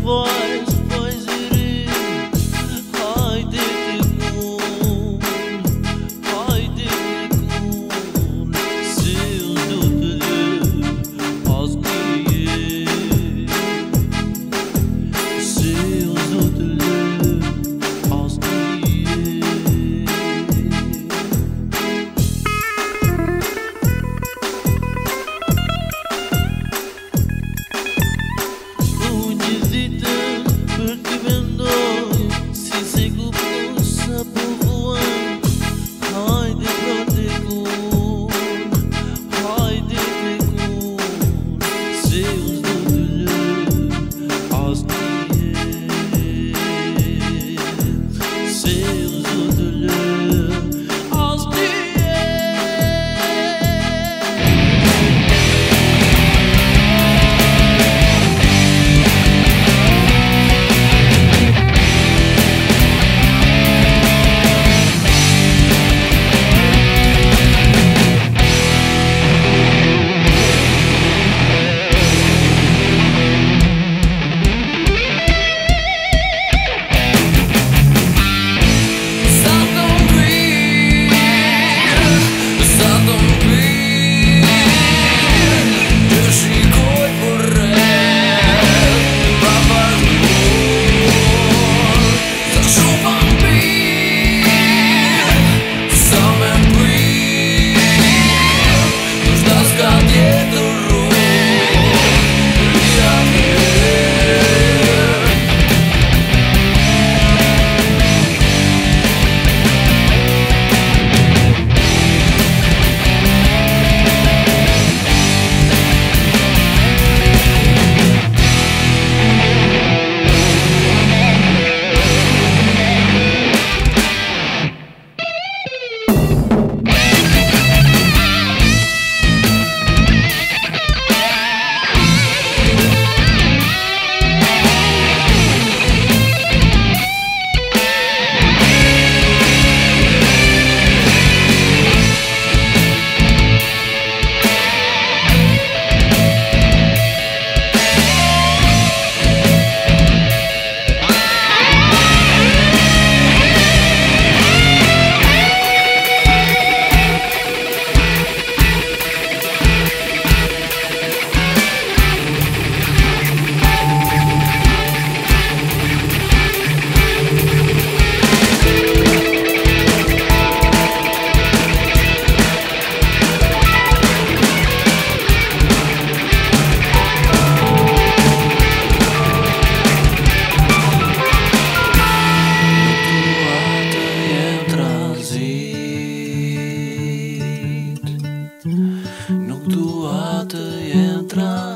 voice утра.